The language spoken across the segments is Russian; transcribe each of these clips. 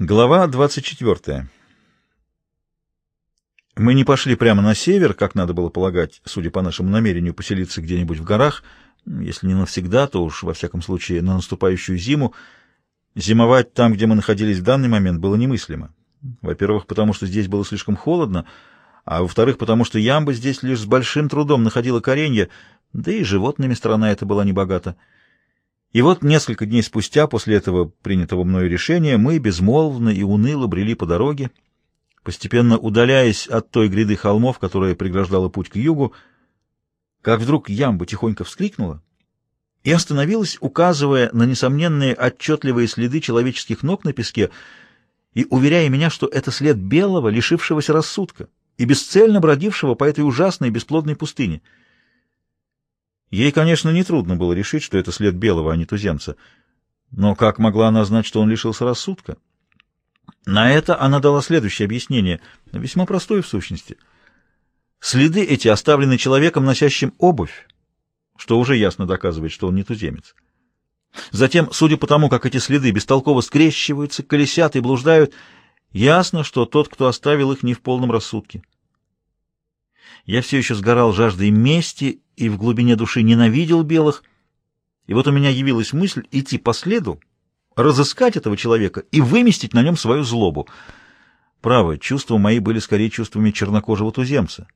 Глава 24. Мы не пошли прямо на север, как надо было полагать, судя по нашему намерению поселиться где-нибудь в горах, если не навсегда, то уж во всяком случае на наступающую зиму. Зимовать там, где мы находились в данный момент, было немыслимо. Во-первых, потому что здесь было слишком холодно, а во-вторых, потому что ямба здесь лишь с большим трудом находила коренья, да и животными страна эта была небогата. И вот несколько дней спустя, после этого принятого мною решения, мы безмолвно и уныло брели по дороге, постепенно удаляясь от той гряды холмов, которая преграждала путь к югу, как вдруг ямба тихонько вскрикнула и остановилась, указывая на несомненные отчетливые следы человеческих ног на песке и уверяя меня, что это след белого, лишившегося рассудка и бесцельно бродившего по этой ужасной бесплодной пустыне — Ей, конечно, нетрудно было решить, что это след белого, а не туземца. Но как могла она знать, что он лишился рассудка? На это она дала следующее объяснение, весьма простое в сущности. Следы эти оставлены человеком, носящим обувь, что уже ясно доказывает, что он не туземец. Затем, судя по тому, как эти следы бестолково скрещиваются, колесят и блуждают, ясно, что тот, кто оставил их, не в полном рассудке. Я все еще сгорал жаждой мести и в глубине души ненавидел белых. И вот у меня явилась мысль идти по следу, разыскать этого человека и выместить на нем свою злобу. Право, чувства мои были скорее чувствами чернокожего туземца.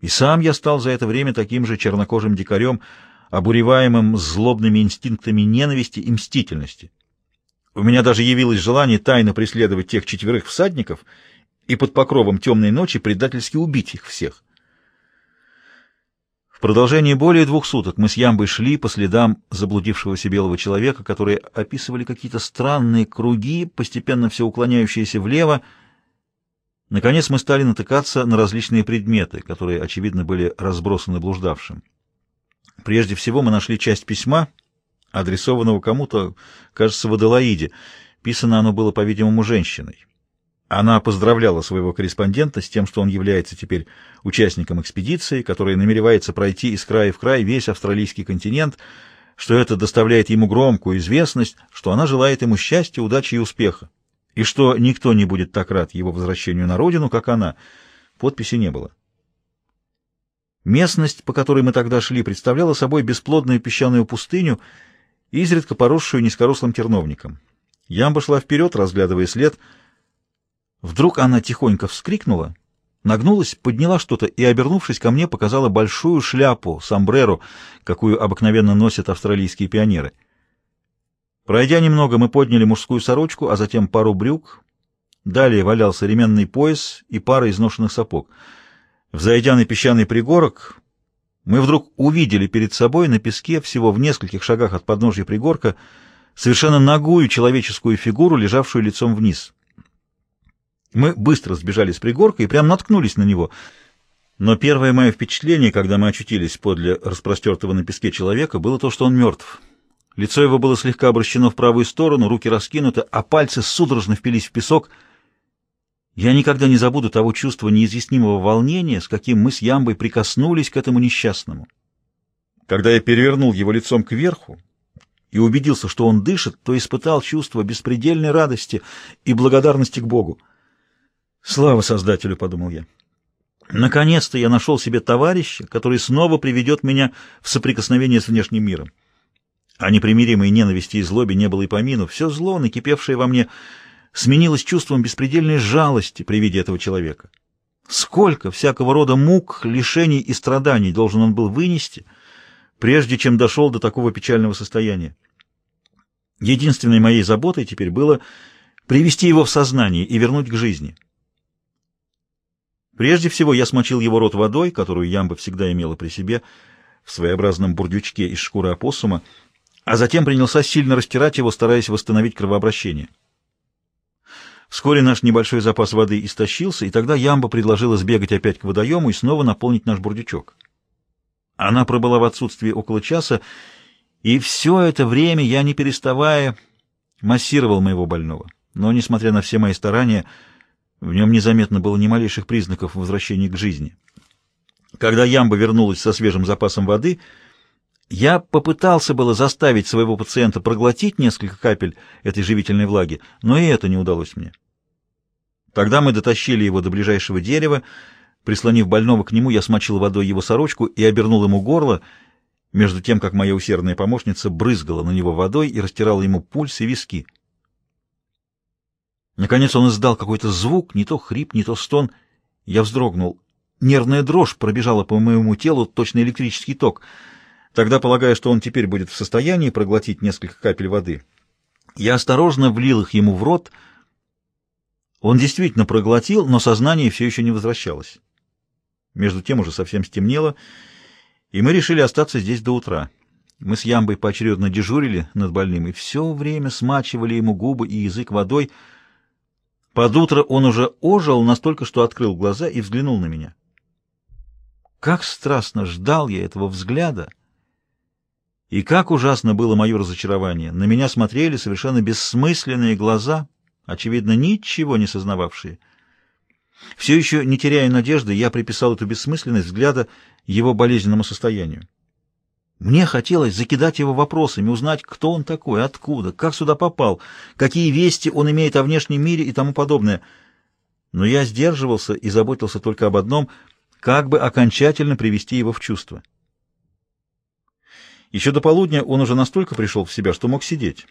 И сам я стал за это время таким же чернокожим дикарем, обуреваемым злобными инстинктами ненависти и мстительности. У меня даже явилось желание тайно преследовать тех четверых всадников и под покровом темной ночи предательски убить их всех продолжении более двух суток мы с Ямбой шли по следам заблудившегося белого человека, которые описывали какие-то странные круги, постепенно все уклоняющиеся влево. Наконец мы стали натыкаться на различные предметы, которые, очевидно, были разбросаны блуждавшим. Прежде всего мы нашли часть письма, адресованного кому-то, кажется, в Аделаиде. Писано оно было, по-видимому, женщиной. Она поздравляла своего корреспондента с тем, что он является теперь участником экспедиции, которая намеревается пройти из края в край весь австралийский континент, что это доставляет ему громкую известность, что она желает ему счастья, удачи и успеха, и что никто не будет так рад его возвращению на родину, как она. Подписи не было. Местность, по которой мы тогда шли, представляла собой бесплодную песчаную пустыню, изредка поросшую низкорослым терновником. Ямба шла вперед, разглядывая след — Вдруг она тихонько вскрикнула, нагнулась, подняла что-то и, обернувшись ко мне, показала большую шляпу, сомбреро, какую обыкновенно носят австралийские пионеры. Пройдя немного, мы подняли мужскую сорочку, а затем пару брюк. Далее валялся ременный пояс и пара изношенных сапог. Взойдя на песчаный пригорок, мы вдруг увидели перед собой на песке, всего в нескольких шагах от подножья пригорка, совершенно нагую человеческую фигуру, лежавшую лицом вниз. Мы быстро сбежали с пригорка и прям наткнулись на него. Но первое мое впечатление, когда мы очутились подле распростертого на песке человека, было то, что он мертв. Лицо его было слегка обращено в правую сторону, руки раскинуты, а пальцы судорожно впились в песок. Я никогда не забуду того чувства неизъяснимого волнения, с каким мы с Ямбой прикоснулись к этому несчастному. Когда я перевернул его лицом кверху и убедился, что он дышит, то испытал чувство беспредельной радости и благодарности к Богу. Слава Создателю, — подумал я. Наконец-то я нашел себе товарища, который снова приведет меня в соприкосновение с внешним миром. О непримиримой ненависти и злобе не было и помину. Все зло, накипевшее во мне, сменилось чувством беспредельной жалости при виде этого человека. Сколько всякого рода мук, лишений и страданий должен он был вынести, прежде чем дошел до такого печального состояния. Единственной моей заботой теперь было привести его в сознание и вернуть к жизни. Прежде всего я смочил его рот водой, которую Ямба всегда имела при себе, в своеобразном бурдючке из шкуры опоссума, а затем принялся сильно растирать его, стараясь восстановить кровообращение. Вскоре наш небольшой запас воды истощился, и тогда Ямба предложила сбегать опять к водоему и снова наполнить наш бурдючок. Она пробыла в отсутствии около часа, и все это время я, не переставая, массировал моего больного. Но, несмотря на все мои старания, в нем незаметно было ни малейших признаков возвращения к жизни. Когда Ямба вернулась со свежим запасом воды, Я попытался было заставить своего пациента проглотить несколько капель этой живительной влаги, но и это не удалось мне. Тогда мы дотащили его до ближайшего дерева, прислонив больного к нему, я смочил водой его сорочку и обернул ему горло, между тем, как моя усердная помощница брызгала на него водой и растирала ему пульс и виски. Наконец он издал какой-то звук, не то хрип, не то стон. Я вздрогнул. Нервная дрожь пробежала по моему телу, точно электрический ток — Тогда, полагая, что он теперь будет в состоянии проглотить несколько капель воды, я осторожно влил их ему в рот. Он действительно проглотил, но сознание все еще не возвращалось. Между тем уже совсем стемнело, и мы решили остаться здесь до утра. Мы с Ямбой поочередно дежурили над больным и все время смачивали ему губы и язык водой. Под утро он уже ожил настолько, что открыл глаза и взглянул на меня. Как страстно ждал я этого взгляда! И как ужасно было мое разочарование! На меня смотрели совершенно бессмысленные глаза, очевидно, ничего не сознававшие. Все еще не теряя надежды, я приписал эту бессмысленность взгляда его болезненному состоянию. Мне хотелось закидать его вопросами, узнать, кто он такой, откуда, как сюда попал, какие вести он имеет о внешнем мире и тому подобное. Но я сдерживался и заботился только об одном — как бы окончательно привести его в чувство. Еще до полудня он уже настолько пришел в себя, что мог сидеть.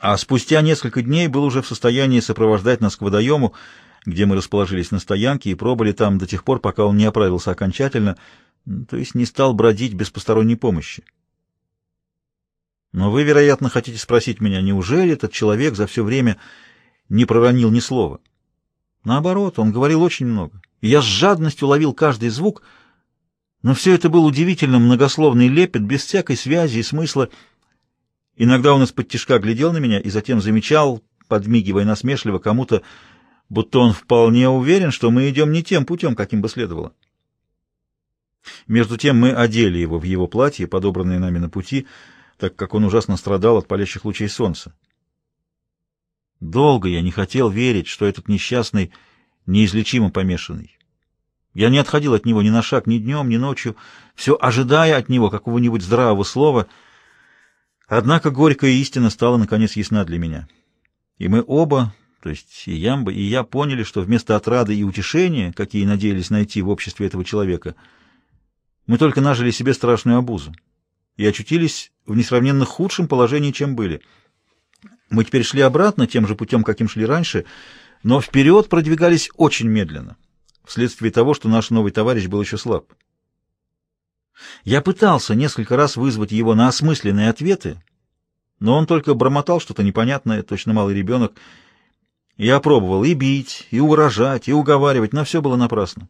А спустя несколько дней был уже в состоянии сопровождать нас к водоему, где мы расположились на стоянке и пробыли там до тех пор, пока он не оправился окончательно, то есть не стал бродить без посторонней помощи. Но вы, вероятно, хотите спросить меня, неужели этот человек за все время не проронил ни слова? Наоборот, он говорил очень много. И я с жадностью ловил каждый звук — но все это был удивительно многословный лепет, без всякой связи и смысла. Иногда он из-под тишка глядел на меня и затем замечал, подмигивая насмешливо кому-то, будто он вполне уверен, что мы идем не тем путем, каким бы следовало. Между тем мы одели его в его платье, подобранное нами на пути, так как он ужасно страдал от палящих лучей солнца. Долго я не хотел верить, что этот несчастный неизлечимо помешанный. Я не отходил от него ни на шаг, ни днем, ни ночью, все ожидая от него какого-нибудь здравого слова. Однако горькая истина стала, наконец, ясна для меня. И мы оба, то есть и Ямба, и я, поняли, что вместо отрады и утешения, какие надеялись найти в обществе этого человека, мы только нажили себе страшную обузу и очутились в несравненно худшем положении, чем были. Мы теперь шли обратно тем же путем, каким шли раньше, но вперед продвигались очень медленно вследствие того, что наш новый товарищ был еще слаб. Я пытался несколько раз вызвать его на осмысленные ответы, но он только бормотал что-то непонятное, точно малый ребенок. Я пробовал и бить, и угрожать, и уговаривать, но все было напрасно.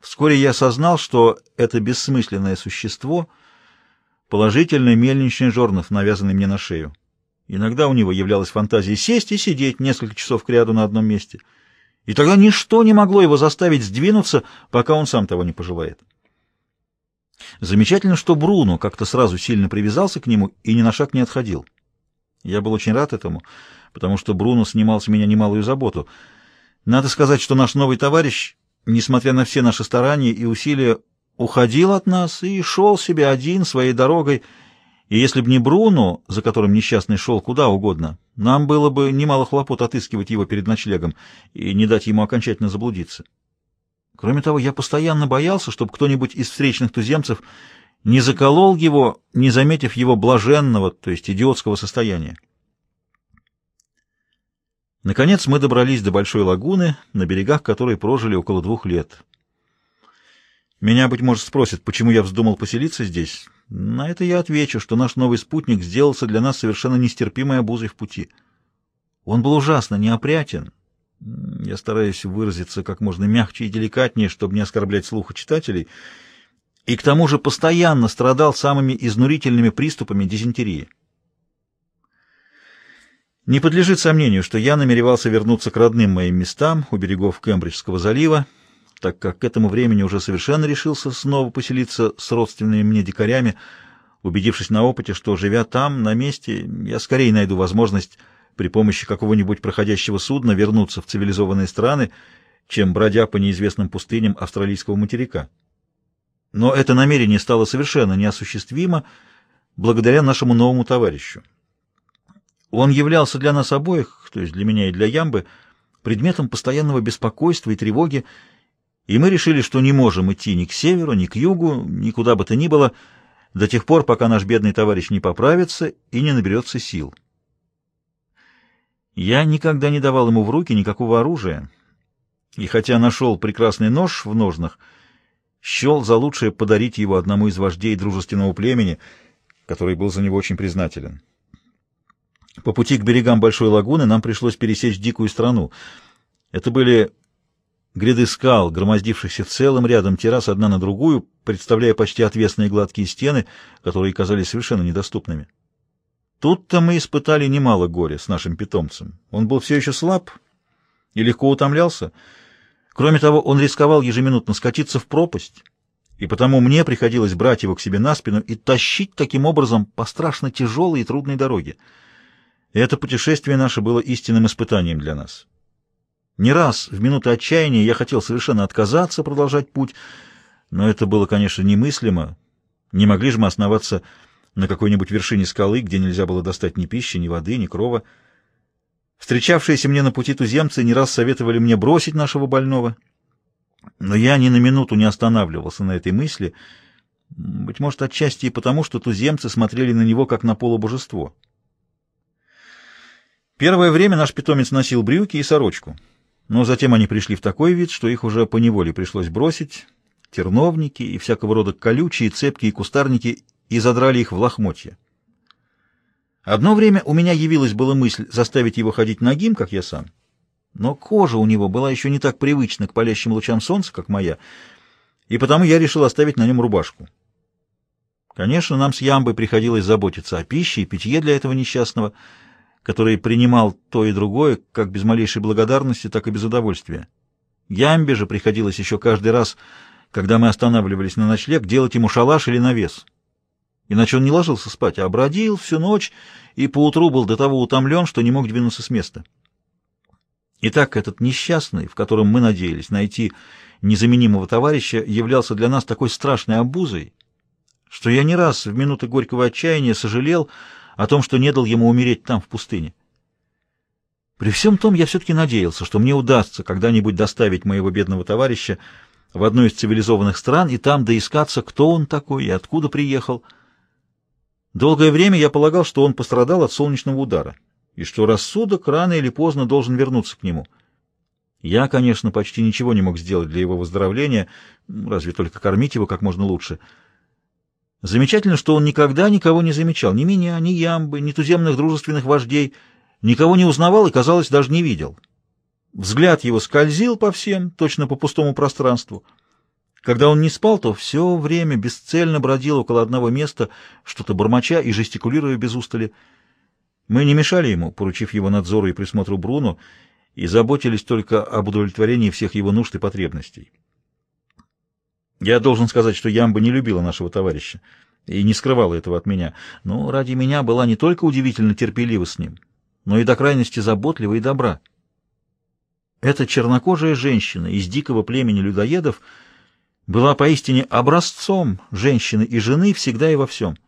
Вскоре я осознал, что это бессмысленное существо — положительный мельничный жорнов, навязанный мне на шею. Иногда у него являлась фантазия сесть и сидеть несколько часов кряду на одном месте — и тогда ничто не могло его заставить сдвинуться, пока он сам того не пожелает. Замечательно, что Бруно как-то сразу сильно привязался к нему и ни на шаг не отходил. Я был очень рад этому, потому что Бруно снимал с меня немалую заботу. Надо сказать, что наш новый товарищ, несмотря на все наши старания и усилия, уходил от нас и шел себе один своей дорогой, и если б не Бруно, за которым несчастный шел куда угодно, нам было бы немало хлопот отыскивать его перед ночлегом и не дать ему окончательно заблудиться. Кроме того, я постоянно боялся, чтобы кто-нибудь из встречных туземцев не заколол его, не заметив его блаженного, то есть идиотского состояния. Наконец мы добрались до большой лагуны, на берегах которой прожили около двух лет. Меня, быть может, спросят, почему я вздумал поселиться здесь. На это я отвечу, что наш новый спутник сделался для нас совершенно нестерпимой обузой в пути. Он был ужасно неопрятен. Я стараюсь выразиться как можно мягче и деликатнее, чтобы не оскорблять слуха читателей, и к тому же постоянно страдал самыми изнурительными приступами дизентерии. Не подлежит сомнению, что я намеревался вернуться к родным моим местам у берегов Кембриджского залива, так как к этому времени уже совершенно решился снова поселиться с родственными мне дикарями, убедившись на опыте, что, живя там, на месте, я скорее найду возможность при помощи какого-нибудь проходящего судна вернуться в цивилизованные страны, чем бродя по неизвестным пустыням австралийского материка. Но это намерение стало совершенно неосуществимо благодаря нашему новому товарищу. Он являлся для нас обоих, то есть для меня и для Ямбы, предметом постоянного беспокойства и тревоги, и мы решили, что не можем идти ни к северу, ни к югу, ни куда бы то ни было, до тех пор, пока наш бедный товарищ не поправится и не наберется сил. Я никогда не давал ему в руки никакого оружия, и хотя нашел прекрасный нож в ножнах, счел за лучшее подарить его одному из вождей дружественного племени, который был за него очень признателен. По пути к берегам Большой лагуны нам пришлось пересечь дикую страну. Это были гряды скал, громоздившихся целым рядом террас одна на другую, представляя почти отвесные гладкие стены, которые казались совершенно недоступными. Тут-то мы испытали немало горя с нашим питомцем. Он был все еще слаб и легко утомлялся. Кроме того, он рисковал ежеминутно скатиться в пропасть, и потому мне приходилось брать его к себе на спину и тащить таким образом по страшно тяжелой и трудной дороге. Это путешествие наше было истинным испытанием для нас. Не раз в минуты отчаяния я хотел совершенно отказаться продолжать путь, но это было, конечно, немыслимо. Не могли же мы основаться на какой-нибудь вершине скалы, где нельзя было достать ни пищи, ни воды, ни крова. Встречавшиеся мне на пути туземцы не раз советовали мне бросить нашего больного, но я ни на минуту не останавливался на этой мысли, быть может, отчасти и потому, что туземцы смотрели на него как на полубожество. Первое время наш питомец носил брюки и сорочку, но затем они пришли в такой вид, что их уже поневоле пришлось бросить, терновники и всякого рода колючие, цепкие кустарники, и задрали их в лохмотья. Одно время у меня явилась была мысль заставить его ходить нагим, как я сам, но кожа у него была еще не так привычна к палящим лучам солнца, как моя, и потому я решил оставить на нем рубашку. Конечно, нам с Ямбой приходилось заботиться о пище и питье для этого несчастного, который принимал то и другое, как без малейшей благодарности, так и без удовольствия. Ямбе же приходилось еще каждый раз, когда мы останавливались на ночлег, делать ему шалаш или навес. Иначе он не ложился спать, а бродил всю ночь и поутру был до того утомлен, что не мог двинуться с места. Итак, этот несчастный, в котором мы надеялись найти незаменимого товарища, являлся для нас такой страшной обузой, что я не раз в минуты горького отчаяния сожалел, о том, что не дал ему умереть там, в пустыне. При всем том я все-таки надеялся, что мне удастся когда-нибудь доставить моего бедного товарища в одну из цивилизованных стран и там доискаться, кто он такой и откуда приехал. Долгое время я полагал, что он пострадал от солнечного удара, и что рассудок рано или поздно должен вернуться к нему. Я, конечно, почти ничего не мог сделать для его выздоровления, разве только кормить его как можно лучше — Замечательно, что он никогда никого не замечал, ни меня, ни ямбы, ни туземных дружественных вождей, никого не узнавал и, казалось, даже не видел. Взгляд его скользил по всем, точно по пустому пространству. Когда он не спал, то все время бесцельно бродил около одного места, что-то бормоча и жестикулируя без устали. Мы не мешали ему, поручив его надзору и присмотру Бруну, и заботились только об удовлетворении всех его нужд и потребностей. Я должен сказать, что Ямба не любила нашего товарища и не скрывала этого от меня, но ради меня была не только удивительно терпелива с ним, но и до крайности заботлива и добра. Эта чернокожая женщина из дикого племени людоедов была поистине образцом женщины и жены всегда и во всем —